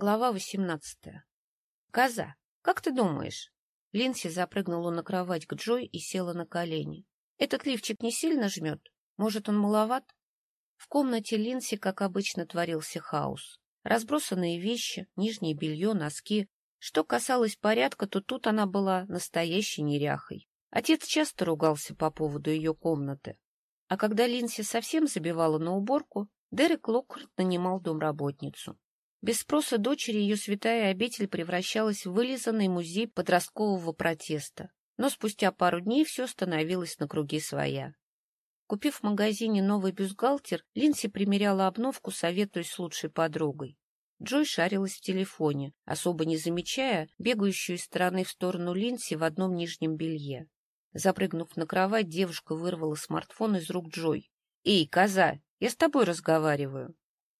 Глава восемнадцатая. «Коза, как ты думаешь?» Линси запрыгнула на кровать к Джой и села на колени. «Этот лифчик не сильно жмет? Может, он маловат?» В комнате Линси, как обычно, творился хаос. Разбросанные вещи, нижнее белье, носки. Что касалось порядка, то тут она была настоящей неряхой. Отец часто ругался по поводу ее комнаты. А когда Линси совсем забивала на уборку, Дерек Локхарт нанимал домработницу. Без спроса дочери ее святая обитель превращалась в вылизанный музей подросткового протеста. Но спустя пару дней все становилось на круги своя. Купив в магазине новый бюстгальтер, Линси примеряла обновку, советуясь с лучшей подругой. Джой шарилась в телефоне, особо не замечая бегающую из стороны в сторону Линси в одном нижнем белье. Запрыгнув на кровать, девушка вырвала смартфон из рук Джой. — Эй, коза, я с тобой разговариваю.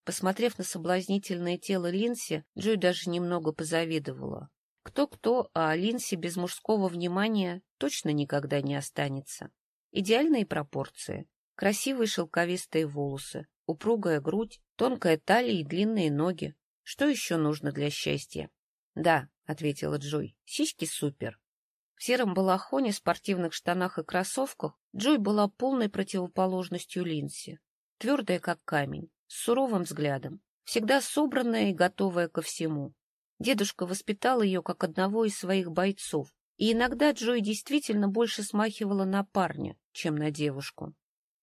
Посмотрев на соблазнительное тело Линси, Джой даже немного позавидовала. Кто-кто, а Линси без мужского внимания точно никогда не останется. Идеальные пропорции. Красивые шелковистые волосы, упругая грудь, тонкая талия и длинные ноги. Что еще нужно для счастья? — Да, — ответила Джой, — сиськи супер. В сером балахоне, спортивных штанах и кроссовках Джой была полной противоположностью Линси. Твердая, как камень, с суровым взглядом, всегда собранная и готовая ко всему. Дедушка воспитал ее как одного из своих бойцов, и иногда Джой действительно больше смахивала на парня, чем на девушку.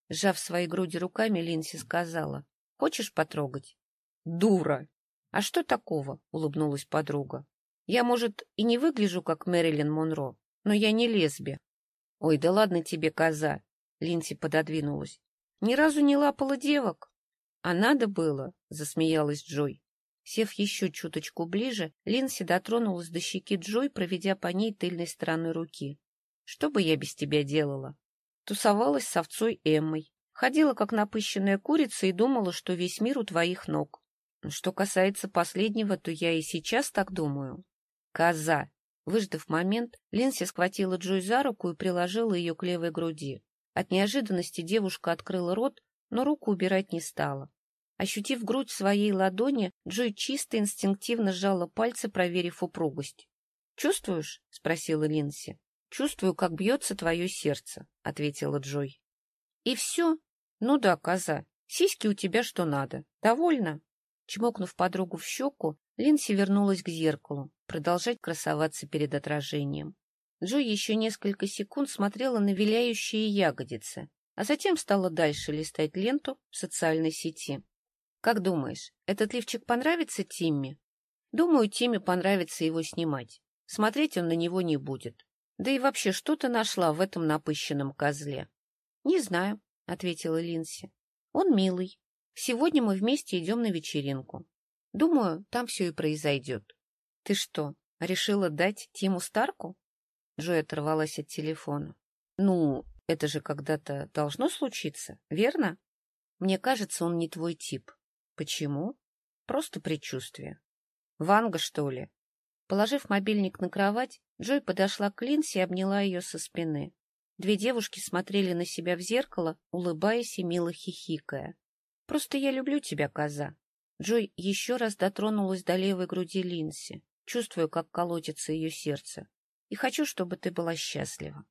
Сжав свои груди руками, Линси сказала, «Хочешь потрогать?» «Дура!» «А что такого?» — улыбнулась подруга. «Я, может, и не выгляжу, как Мэрилин Монро, но я не лесби». «Ой, да ладно тебе, коза!» — Линси пододвинулась. «Ни разу не лапала девок?» — А надо было, — засмеялась Джой. Сев еще чуточку ближе, Линси дотронулась до щеки Джой, проведя по ней тыльной стороной руки. — Что бы я без тебя делала? Тусовалась с овцой Эммой. Ходила, как напыщенная курица, и думала, что весь мир у твоих ног. Что касается последнего, то я и сейчас так думаю. Коза! Выждав момент, Линси схватила Джой за руку и приложила ее к левой груди. От неожиданности девушка открыла рот, но руку убирать не стала. Ощутив грудь своей ладони, Джой чисто инстинктивно сжала пальцы, проверив упругость. — Чувствуешь? — спросила Линси. — Чувствую, как бьется твое сердце, — ответила Джой. — И все? Ну да, коза. Сиськи у тебя что надо. Довольно? Чмокнув подругу в щеку, Линси вернулась к зеркалу, продолжать красоваться перед отражением. Джой еще несколько секунд смотрела на виляющие ягодицы, а затем стала дальше листать ленту в социальной сети. Как думаешь, этот лифчик понравится Тимми? Думаю, Тимми понравится его снимать. Смотреть он на него не будет. Да и вообще, что ты нашла в этом напыщенном козле? — Не знаю, — ответила Линси. — Он милый. Сегодня мы вместе идем на вечеринку. Думаю, там все и произойдет. — Ты что, решила дать Тиму Старку? Джой оторвалась от телефона. — Ну, это же когда-то должно случиться, верно? Мне кажется, он не твой тип. Почему? Просто предчувствие. Ванга, что ли? Положив мобильник на кровать, Джой подошла к Линси и обняла ее со спины. Две девушки смотрели на себя в зеркало, улыбаясь и мило хихикая. — Просто я люблю тебя, коза. Джой еще раз дотронулась до левой груди Линси, чувствуя, как колотится ее сердце. И хочу, чтобы ты была счастлива.